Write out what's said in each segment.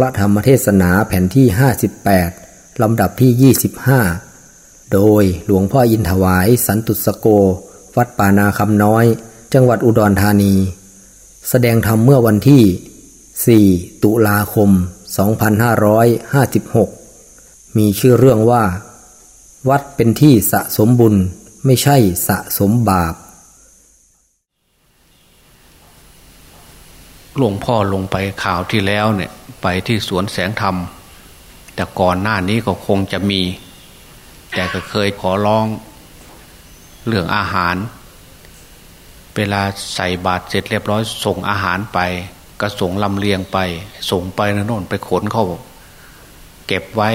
พระธรรมเทศนาแผ่นที่ 58 ลำดับที่ 25 โดยหลวงพ่ออินถวายสันตุสโก วัดป่านาคำน้อย จังหวัดอุดรธานี แสดงธรรมเมื่อวันที่ 4 ตุลาคม 2556 มีชื่อเรื่องว่า วัดเป็นที่สะสมบุญไม่ใช่สะสมบาป หลวงพ่อลงไปข่าวที่แล้วเนี่ย ไปที่สวนแสงธรรม แต่ก่อนหน้านี้ก็คงจะมี แต่ก็เคยขอร้องเรื่องอาหาร เวลาใส่บาตรเสร็จเรียบร้อยส่งอาหารไปก็ส่งลำเลียงไป ส่งไปนะโน่นไปขนเข้า เก็บไว้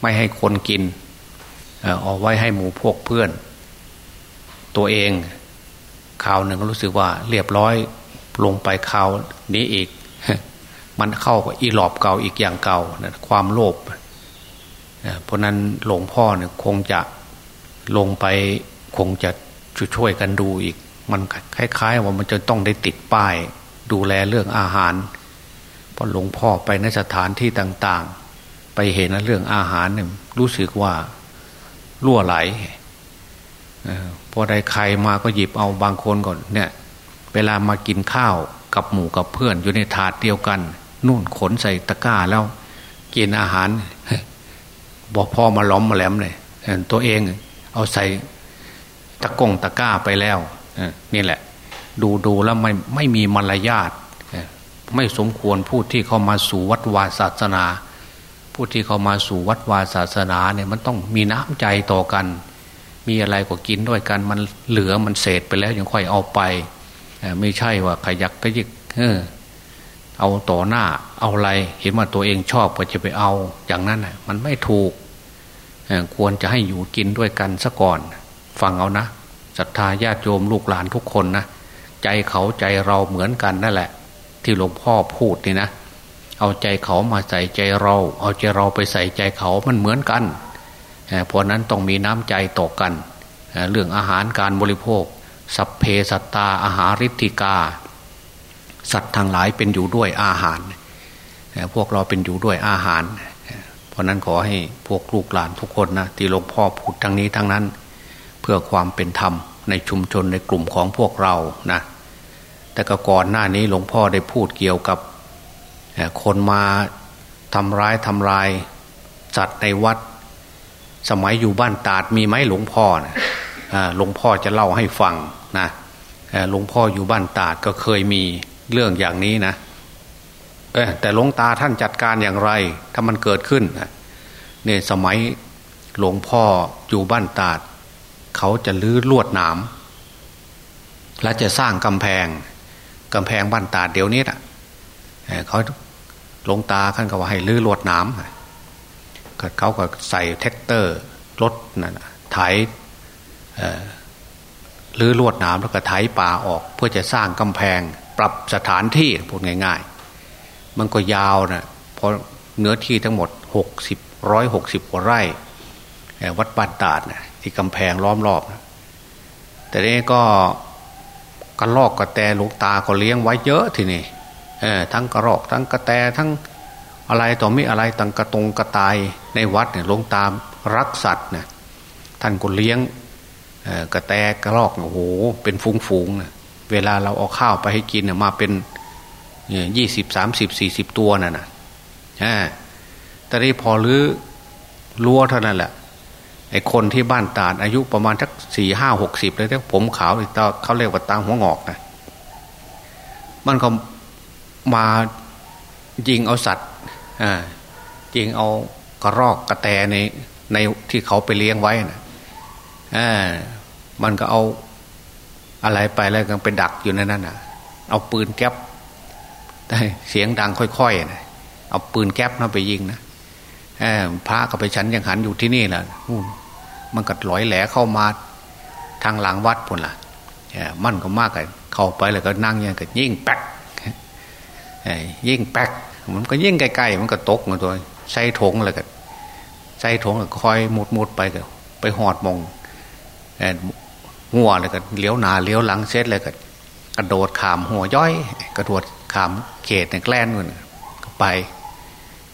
ไม่ให้คนกินเอาไว้ให้หมูพวกเพื่อน ตัวเองข่าวหนึ่งก็รู้สึกว่าเรียบร้อยลงไปข่าวนี้อีก มันเข้ากับอีหลอบเก่าอีกอย่างเก่านะความโลภเพราะนั้นหลวงพ่อเนี่ยคงจะลงไปคงจะช่วยกันดูอีก มันคล้าย ๆ ว่ามันจะต้องได้ติดป้าย ดูแลเรื่องอาหารเพราะหลวงพ่อไปในสถานที่ต่าง ๆ ไปเห็นเรื่องอาหารเนี่ยรู้สึกว่าล่วไหลพอได้ใครมาก็หยิบเอาบางคนก่อนเนี่ย เวลามากินข้าวกับหมู่กับเพื่อนอยู่ในถาดเดียวกัน นู่นขนใส่ตะกร้าแล้ว กินอาหารบอกพ่อมาล้อมมาแหลมเลยตัวเอง เอาใส่ตะกงตะกร้าไปแล้วนี่แหละ ดูดูแล้วไม่ไม่มีมารยาทไม่สมควรพูดที่เขามาสู่วัดวาศาสนา ผู้ที่เขามาสู่วัดวาศาสนาเนี่ยมันต้องมีน้ำใจต่อกัน มีอะไรก็กินด้วยกันมันเหลือมันเศษไปแล้วยังค่อยเอาไปไม่ใช่ว่าขยักก็ยิกเออ เอาต่อหน้า เอาอะไร เห็นว่าตัวเองชอบก็จะไปเอา อย่างนั้นน่ะมันไม่ถูกควรจะให้อยู่กินด้วยกันซะก่อน ฟังเอานะศรัทธาญาติโยมลูกหลานทุกคนนะใจเขาใจเราเหมือนกันนั่นแหละ ที่หลวงพ่อพูดนี่นะเอาใจเขามาใส่ใจเรา เอาใจเราไปใส่ใจเขามันเหมือนกันเพราะนั้นต้องมีน้ำใจต่อกัน เรื่องอาหารการบริโภค สัพเพสัตตาอาหาริธิกา สัตว์ทางหลายเป็นอยู่ด้วยอาหาร พวกเราเป็นอยู่ด้วยอาหาร เพราะนั้นขอให้พวกลูกหลานทุกคนนะที่หลวงพ่อพูดทั้งนี้ทั้งนั้น เพื่อความเป็นธรรมในชุมชนในกลุ่มของพวกเรานะแต่ก็ก่อนหน้านี้หลวงพ่อได้พูดเกี่ยวกับคนมาทำร้ายทำลายสัตว์ในวัด สมัยอยู่บ้านตาดมีไหมหลวงพ่อนะหลวงพ่อจะเล่าให้ฟังนะหลวงพ่ออยู่บ้านตาดก็เคยมี เรื่องอย่างนี้นะแต่หลวงตาท่านจัดการอย่างไร ถ้ามันเกิดขึ้นเนี่ยสมัยหลวงพ่ออยู่บ้านตาด เขาจะรื้อลวดหนามและจะสร้างกำแพงกำแพงบ้านตาดเดี๋ยวนี้นะเขาหลวงตาท่านก็ว่าให้รื้อลวดหนามเขาก็ใส่แทรกเตอร์รถนั่นไถรื้อลวดหนามแล้วก็ไถป่าออก เพื่อจะสร้างกำแพง ปรับสถานที่พูดง่าย ๆ มันก็ยาวนะเพราะเนื้อที่ทั้งหมดหกสิบร้อยหกสิบกว่าไร่ วัดบ้านตาดนะที่กำแพงล้อมรอบนะแต่นี้ก็กระลอกกระแตลวงตาก็เลี้ยงไว้เยอะทีนี้ทั้งกระรอกทั้งกระแตทั้งอะไรต่อมีอะไรต่างกระตงกระตายในวัดเนี่ยลงตามรักสัตว์นี่ยท่านก็เลี้ยงกระแตกระรอกโอ้โหเป็นฟูงฟูงเเวลาเราเอาข้าวไปให้กินเนี่ยมาเป็นยี่สิบสามสิบสี่สิบตัวน่ะนะแต่นี้พอรื้อรั้วเท่านั้นแหละไอ้คนที่บ้านตาดอายุประมาณสักสี่ห้าหกสิบเลยที่ผมขาวเขาเรียกว่าตาหัวงอกนะมันก็มายิงเอาสัตว์ยิงเอากระรอกกระแตในในที่เขาไปเลี้ยงไว้นะมันก็เอา อะไรไปแล้วก็ไปดักอยู่ในนั้นนะเอาปืนแก๊ปเสียงดังค่อยๆนะเอาปืนแก๊ปนั่นไปยิงนะพระก็ไปชั้นยังหันอยู่ที่นี่แหละมันก็ลอยแหลเข้ามาทางหลังวัดพุ่นละ่ะมันก็มากเลยเข้าไปแล้วก็นั่งยังก็ยิ่งแป๊กยิ่งแป๊กมันก็ยิ่งใกล้ๆมันก็ตกมาตัวใส่ถงเลยก็ใส่ถงคอยมุดมุดไปก็ไปหอดมอง หัวเลยก็เลี้ยวหนาเลี้ยวหลังเซตเลยก็กระโดดขามหัวย่อย กระโดดขามเขตในแกล้นมันก็ไป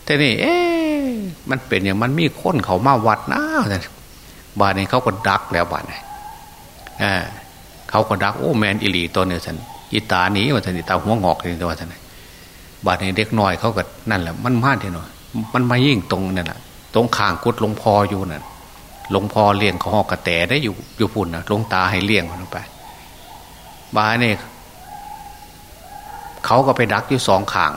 แต่นี่ เอ๊ะมันเป็นอย่างมันมีคนเขามาวัดนะบ้าดนี้เขาก็ดักแล้วบ้าดนี้อ่าเขาก็ดักโอ้แมนอิลีตัวเนี่ยสันอีตาหนีว่าสันอีตาหัวงอกนี่ตัวสันบ้าดนี้เด็กน้อยเขาก็นั่นแหละมันมาที่หน่อยมันมายิ่งตรงนั่นแหละตรงข้างกุดลงพออยู่นั่น หลวงพ่อเลี้ยงเขาหอกกระแตได้อยู่อยู่พุ่นนะหลวงตาให้เลี้ยงมันไปบาเนี่ยเขาก็ไปดักอยู่สองขาง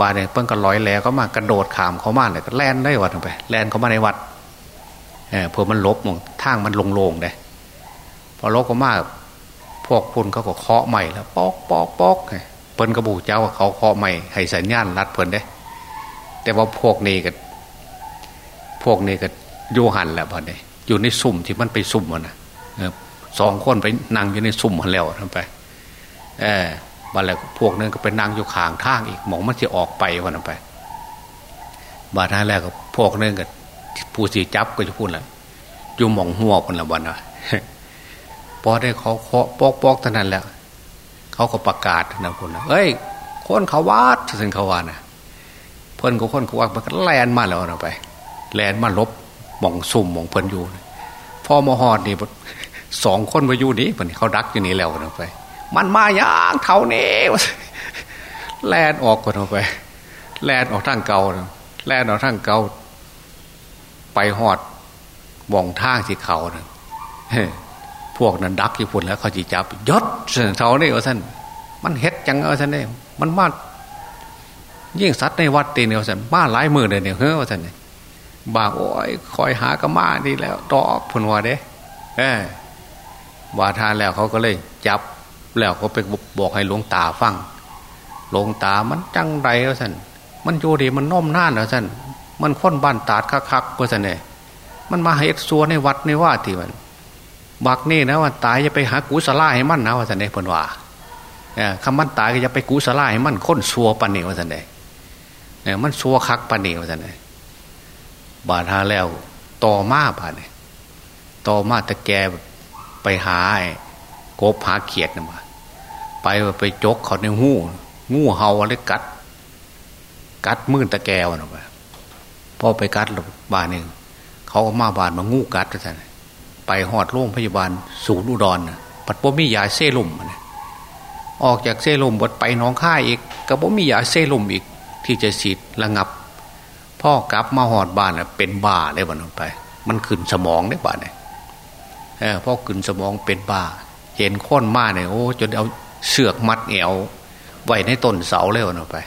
บาเนี่ยเพิ่งก็ลอยแล้วก็มากระโดดขามเขามาเลยก็แล่นได้วัดไปแล่นเขามาในวัดเออเพื่อมันลบมองทางมันโล่งๆเลยพอลบก็มากพวกพุ่นเขาก็เคาะใหม่แล้วปอกปอกปอกเพิ่นกระบูเจ้าเขาเคาะใหม่ให้สัญญาณรัดเพิ่นได้ แต่ว่าพวกนี้ก็พวกนี้ก็ โยหันแหละพอดีอยู่ในสุ่มที่มันไปสุ่มมันนะสองคนไปนั่งอยู่ในสุ่มมันแล้วทำไป เออบันแล้วพวกนึงก็ไปนั่งอยู่ข้างทางอีกมองมันจะออกไปวันไปบาดนั้นแล้วก็พวกนึงก็ผู้สีจับก็จะพูดแหละอยู่มองหัวคนละวันนะพอได้เขาเคาะปอกปอกเท่านั้นแหล้วเขาก็ประกาศนะคนนะเอ้ย คนเขาวาดถึงเขาวานะเพิ่นก็คนเขาวาดมันก็แลนมาแล้วนะไป แลนมาลบ มองซุ่มมองเพิ่นอยู่พ่อมหอดนี่สองคนมาอยู่นี่เพิ่นเขาดักอยู่นี่แล้วนไป มันมาอย่างเท่านี้แลนออกคนออกไป แลนออกทางเก่าแลนออกทางเก่าไปหอดบ่องทางที่เขานะพวกนั้นดักอยู่พุ่นแล้ว เขาจีจับยศเท่านี้ว่าท่านมันเฮ็ดจังเอาท่านเนี่ยมันมายิ่งสัตว์ในวัดตีเนี่ยว่าท่านมาหลายมือเลยเนี่ยเฮ้ยว่าท่านเนี่ย บางโอ้ยคอยหากระมาดีแล้วตอกพนว่าเด้เออว่าทานแล้วเขาก็เลยจับแล้วเขาไปบอกให้หลวงตาฟังหลวงตามันจังไรว่าท่านมันอยู่ดีมันน้มน่านว่าท่านมันค้นบ้านตาดคักๆว่าท่านเนี่ยมันมาเฮ็ดซัวในวัดในว่าที่มันบักนี่นะว่าตายจะไปหากุศลาให้มันนะว่าท่านเนี่ยพนว่าคำมันตายก็จะไปกุศลาให้มันค้นซัวปันนี่ว่าท่านเนี่ยมันซัวคักปันนี่ว่าท่านเนี่ย บาดหาแล้ว ต่อมาบาดเนี่ยต่อมาตะแกไปหาไอ้กบหาเขียดนะมาไปไปจกเขาในหูงูเห่าอะไรกัด กัดมื่นตะแกวนะไปพอไปกัดบาดหนึ่งเขาก็มาบาดมางูกัดท่านไปหอดโรงพยาบาลศูนย์อุดรนะปัดบ่มียาเซรุ่มนะออกจากเซรุ่มบดไปน้องค่ายอีกก็บ่มียาเซรุ่มอีก ที่จะฉีดระงับ พ่อกลับมาหอดบ้านเป็นบ้าเลยวันไป มันขึ้นสมองได้บ้านเนี่ยพ่อขึ้นสมองเป็นบ้า เห็นค้นมาเนี่ยโอ้จนเอาเสือกมัดแอวไว้ในต้นเสาเลยวันไป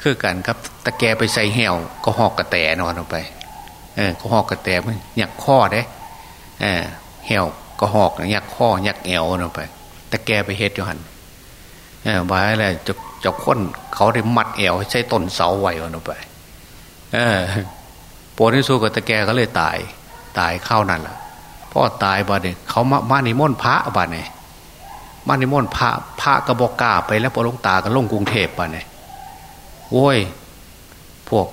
คือกันครับตะแกไปใส่แหวก็หอกกระแตนอนออกไป เออก็หอกกระแตมันหยักข้อได้เออแหวก็หอกหยักข้อหยักแอวออกไปตะแกไปเฮ็ดอยู่หันเออไว้อะไรจะจะค้นเขาได้มัดแอวใช้ต้นเสาไว้ออกไป เออปวดที่สู้กับตะแกก็เลยตาย ตายเข้านั่นแหละพ่อตายบ้านเนี่ยเขามามานิมนต์พระบ้านเนี่ยมานิมนต์พระพระกระบอกกาไปแล้วพอลงตาก็ลงกรุงเทพบ้านเนี่ยโว้ยพวก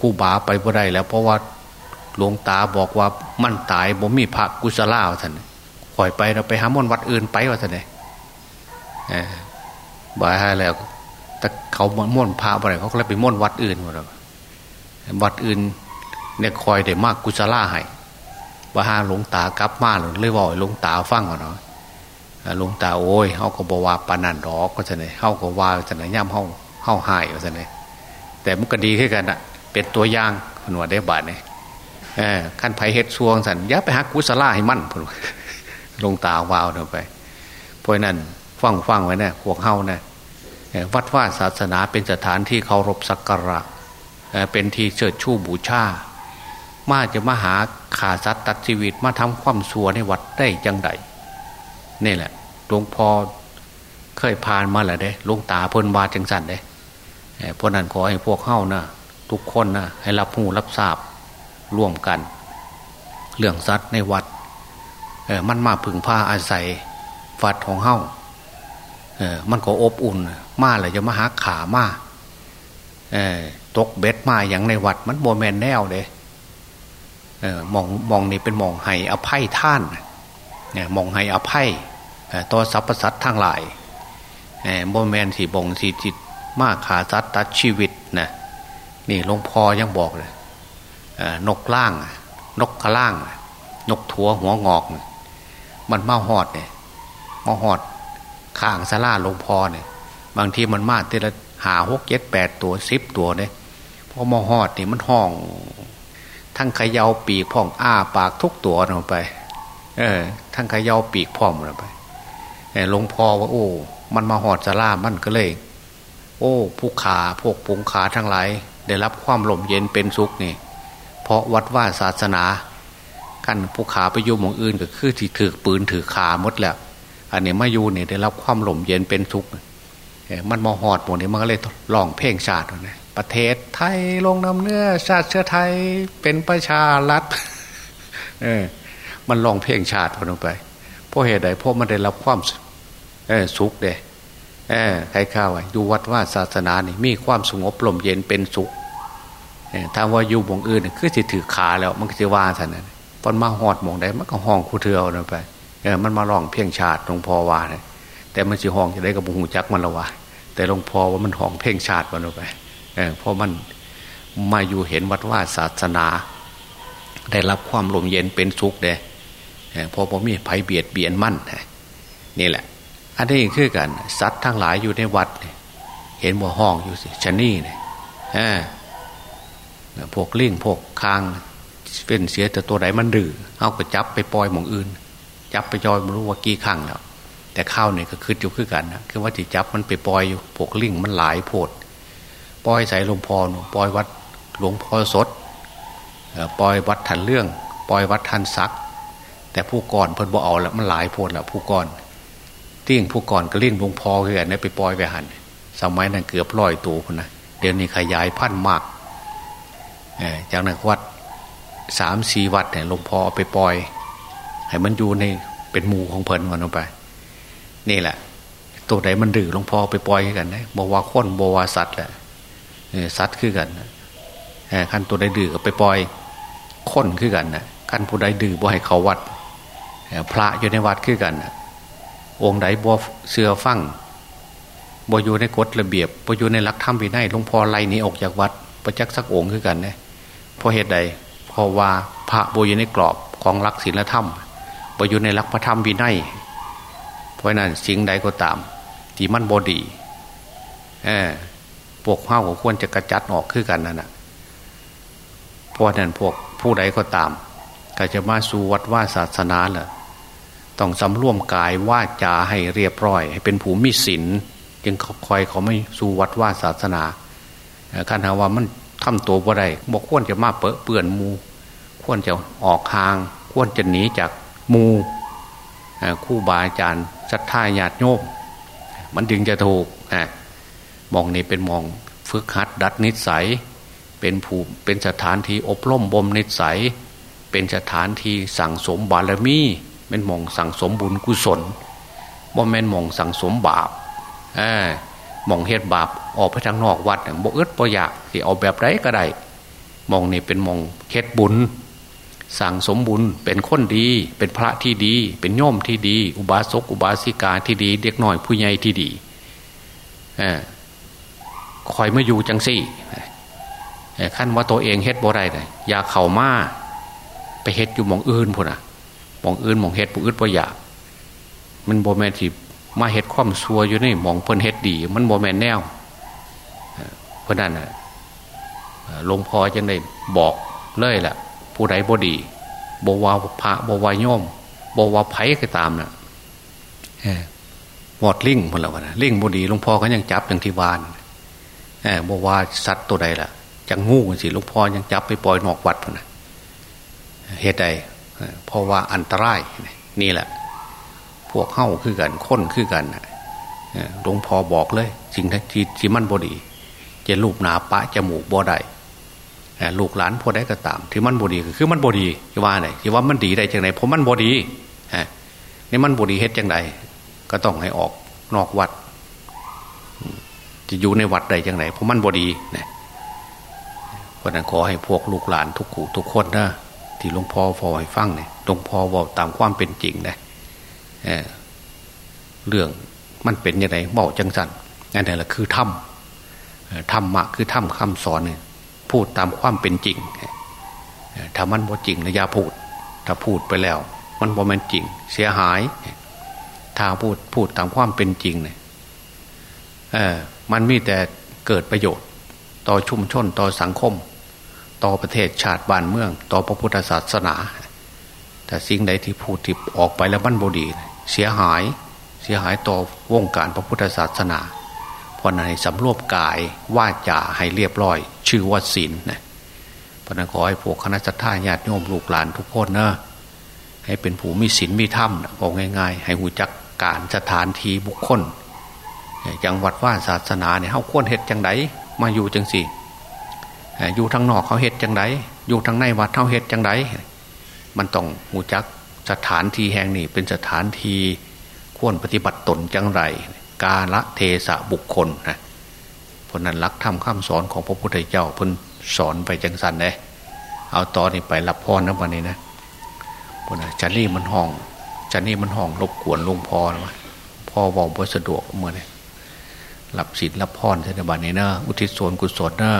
คู่บาไปบ่ได้แล้ว เพราะว่าหลวงตาบอกว่ามันตายบ่มีพระกุศลาวท่านคอยไปเราไปหามนวัดอื่นไปว่าท่านเนี่ยบ่ายแล้วแต่เขาม่นพระไปเขาก็เลยไปม่นวัดอื่นหมดแล้ว วัดอื่นเนี่ยคอยได้มากกุศลาให้ว่าหาหลวงตากลับมาหรือเลยบอกหลวงตาฟังก่อนเนาะหลวงตาโอ้ยเขาก็บอกว่าปานันดอกก็จะเนี่ยเขาก็ว่าจะเนี่ยย่ำเขาเขาหายก็จะเนี่ยแต่มันก็ดีขึ้นกันอะเป็นตัวอย่างหนวดได้บาทเนี่ยขั้นไผเฮ็ดซวงสันยับไปหักกุศลาให้มั่นพลงตาวาวเดินไปเพราะนั้นฟังฟังไว้เนี่ยพวกเฮาเนี่ยวัดว่าศาสนาเป็นสถานที่เคารพสักการะ เป็นทีเชิดชูบูชามาจะมาหาขาสัตว์ตัดชีวิตมาทำความสัวในวัดได้จังไดนี่แหละหลวงพ่อเคยผ่านมาแหล้วเด้หลวงตาเพิ่นวาจังสันเด้เพราะนั้นขอให้พวกเข้านะทุกคนนะให้รับหูรับทราบร่วมกัน เรื่องสัตว์ในวัดมันมาผึ่งผ้าอาศัยฟัดของเฮ้าเออมันก็อบอุ่น มาเลยจะมาหาขามา ตกเบ็ดมาอย่างในวัดมันโบแมนแนวเลยเออมองมองนี่เป็นมองไห้อภัยท่านเนี่ยมองไห้อภัยตัวสรรพสัตว์ทั้งหลายโบแมนสีบงสีจิตมากขาสัตว์ตัดชีวิตนะนี่หลวงพ่อยังบอกเลยนกล่าง นกกระล่าง นกถัวหัวงอก มันมาหอดเนี่ยมาหอดข้างสลาหลวงพ่อเนี่ยบางทีมันมาทีละ หาหกเจ็ดแปดตัวสิบตัวเนี่ยพอมาหอดนี่มันห้อง ทั้งขยาวปีกพ่องอ้าปากทุกตัวลงไป เออ ทั้งขยาวปีกพ่อมลงไปหลวงพ่อว่า โอ้ มันมาหอดสลามันก็เลย โอ้ผู้ขาพวกปุงขาทั้งหลายได้รับความลมเย็นเป็นสุขนี่ เพราะวัดว่าศาสนากันผู้ขาไปยุ่มของอื่นก็คือที่ถือปืนถือขาหมดแหล้วอันนี้มาอยู่เนี่ยได้รับความลมเย็นเป็นสุข มันมอหอดหมดนี่มันก็เลยลองเพลงชาตินะประเทศไทยลงนำเนื้อชาติเชื้อไทยเป็นประชารัฐเออมันลองเพลงชาติลงไปเพราะเหตุใดเพราะมันได้รับความเออสุขเด้เออใครข้าวอยู่วัดว่าศาสนานี่มีความสงบลมเย็นเป็นสุขถ้าว่าอยู่วงอื่นคือจะถือขาแล้ว มันก็จะว่าท่านนั้นพอนมาหอดมองได้มันก็ห้องคูเทือเอาไปเออมันมาลองเพียงชาติหลวงพ่อว่าเนี่ย แต่มันสิห้องจะได้กับบุหูจักมันละวะแต่หลวงพ่อว่ามันห้องเพ่งชาติมันไปเออเพราะมันมาอยู่เห็นวัดว่าศาสนา ได้รับความลมเย็นเป็นสุขเด้เพราะผมมีภัยเบียดเบียนมั่นนี่แหละ อันนี้คือกันสัตว์ทั้งหลายอยู่ในวัด เห็นว่ห้องอยู่สิชนี่เนี่ยพวกลิงพวกคางเป็นเสียแต่ตัวไหนมันดื้อเอาก็จับไปปล่อยหมองอื่น จับไปจอยไม่รู้ว่ากี่ครั้งแล้ว แต่ข้าวเนี่ยก็คืดอยู่คือกันนะคือว่าที่จับมันไปปล่อยอยู่พวกลิงมันหลายโพดปล่อยใส่หลวงพ่อหนูปล่อยวัดหลวงพ่อสดปล่อยวัดทันเรื่อง ปล่อยวัดทันซัก แต่ผู้ก่อนเพิ่นบ่เอาแล้วมันหลายโพดแล้วผู้ก่อนติ้งผู้ก่อนก็เล่นหลวงพ่อคือกันเนี่ยไปปล่อยไปหันสมัยนั้นเกือบร้อยตัวคนนะเดี๋ยวนี้ขยายพันธุ์มากจากนั้นวัดสามสี่วัดเนี่ยหลวงพ่อไปปล่อย ให้มันอยู่ในเป็นหมู่ของเพลินมันลงไป นี่แหละ ตัวไหนมันดื้อหลวงพ่อไปปล่อยให้กันนะบวาค้นบวาสัตว์แหละสัตว์คือกันขั้นตัวใดดื้อก็ไปปล่อยค้นคือกันนะขั้นผู้ใดดื้อบ่ให้เขาวัดพระอยู่ในวัดคือกันนะองค์ใดบ่เสือฟั่งบ่อยู่ในกฎระเบียบบ่อยู่ในหลักธรรมวินัยหลวงพ่อไล่นี้ออกจากวัดประจักษ์สักองค์คือกันนะเพราะเหตุใดเพราะว่าพระบ่อยู่ในกรอบของหลักศีลธรรมไปอยู่ในหลักพระธรรมวินัย เพราะนั้นสิ่งใดก็ตาม ที่มันบอดีเออพวกข้าวของควรจะกระจัดออกคือกันนั่นแหะเพราะนั้นพวกผู้ใดก็ตาม ก็จะมาสู่วัดว่าศาสนาแหละต้องสำรวมกายว่าจาให้เรียบร้อย ให้เป็นผู้มีศีลจึงคอยเขาไม่สู่วัดว่าศาสนาคันหาว่ามันทำตัวบ่ได้บอกควรจะมาเปะเปื่อนมู ควรจะออกห่าง ควรจะหนีจากมู คู่บาอาจารย์ศรัทธาญาติโยมมันจึงจะถูกมองนี่เป็นมองฝึกหัดดัดนิสัย เป็นผูเป็นสถานที่อบรมบ่มนิสัย เป็นสถานที่สั่งสมบารมีเป็นมองสั่งสมบุญกุศลบ่แม่นมองสั่งสมบาปมองเฮ็ดบาปออกไปทางนอกวัดบ่อึดบ่อยากที่เอาแบบไรก็ได้มองนี่เป็นมองเฮ็ดบุญ สั่งสมบุญเป็นคนดี เป็นพระที่ดี เป็นโยมที่ดี อุบาสกอุบาสิกาที่ดี เด็กน้อยผู้ใหญ่ที่ดีคอยมาอยู่จังสี่ขั้นว่าตัวเองเฮ็ดบ่ได้เลยอยากเข่ามาไปเฮ็ดอยู่มองอื่นพุ่นอะมองอื่นมองเฮ็ดผู้อื่นบ่อยากมันโบแมนที่มาเฮ็ดความซัวอยู่นี่มองเพิ่นเฮ็ดดี มันโบแมนแนวเพราะนั้นหลวงพ่อจังได้บอกเลยแหละ ผู้ใดบดีบวาพระบวาโยมบวาไผ่ก็ตามนะ่ะหมดลิงหมดแล้วนะลิงบดีหลวงพ่อก็ยังจับอย่างที่วานบวาสัตว์ตัวใดล่ะจังงูสิหลวงพ่อยังจับไปปล่อยนอกวัดพนะเหตุใดเพราะว่าอันตรายนี่แหละ พวกเข้าคือกันค้นคือกันหลวงพ่อบอกเลยสิ่งที่ที่มันบดี จะลูบหนาปะจมูกบ่ได้ ลูกหลานพอได้ก็ตาม ที่มันบดีคือมันบดีที่ว่าไหนที่ว่ามันดีได้จังไหนผมมันบดีนี่มันบดีเฮ็ดจังไดก็ต้องให้ออกนอกวัด จะอยู่ในวัดใดจังไหนผมมันบดีเนี่ยเพราะนั้นขอให้พวกลูกหลานทุกขู่ทุกคนนะที่หลวงพ่อฟอให้ฟังเนี่ยหลวงพ่อบอกตามความเป็นจริงนะเรื่องมันเป็นยังไงบอกจังสันนั่นแหละคือถ้ำธรรมะคือถ้ำคำสอนเนี่ย พูดตามความเป็นจริงถ้ามันบ่จริงนะอย่าพูด ถ้าพูดไปแล้ว มันบ่เป็นจริง เสียหาย ถ้าพูดพูดตามความเป็นจริงเนี่ยเออมันมีแต่เกิดประโยชน์ ต่อชุมชนต่อสังคม ต่อประเทศชาติบ้านเมือง ต่อพระพุทธศาสนา แต่สิ่งใดที่พูดที่ออกไปแล้วมันบดี เสียหายเสียหายต่อวงการพระพุทธศาสนา เพราะนั้นสำรวบกายว่าจ่าให้เรียบร้อย ชื่อว่าศีลนะพระนั้นขอให้พวกคณะสัตยาญาติโยมลูกหลานทุกคนนะให้เป็นผู้มีศีลมีธรรมบอกง่าย ๆ ให้หูจักการสถานทีบุคคลจังวัดว่าศาสนาเนี่ยเขาควรเหตุจังไดมาอยู่จังสี่อยู่ทางนอกเขาเหตุจังไดอยู่ทางในวัดเขาเหตุจังไดมันต้องหูจักสถานที่แห่งนี้เป็นสถานที่ควรปฏิบัติตนจังไร กาละเทสะบุคคลนะเพราะนั้นรักธรรมข้ามสอนของพระพุทธเจ้าเพิ่นสอนไปจังสันเลยเอาตอนนี้ไปรับพรนะวันนี้นะพราะนั้นจันนี่มันห้องจันนี่มันห้องรบกวนลุงพอนะพ่อบอกว่าสะดวกเมื่อนี่ยรับศีลรับพรในบันนี้นะอุทิศส่วนกุศลนะ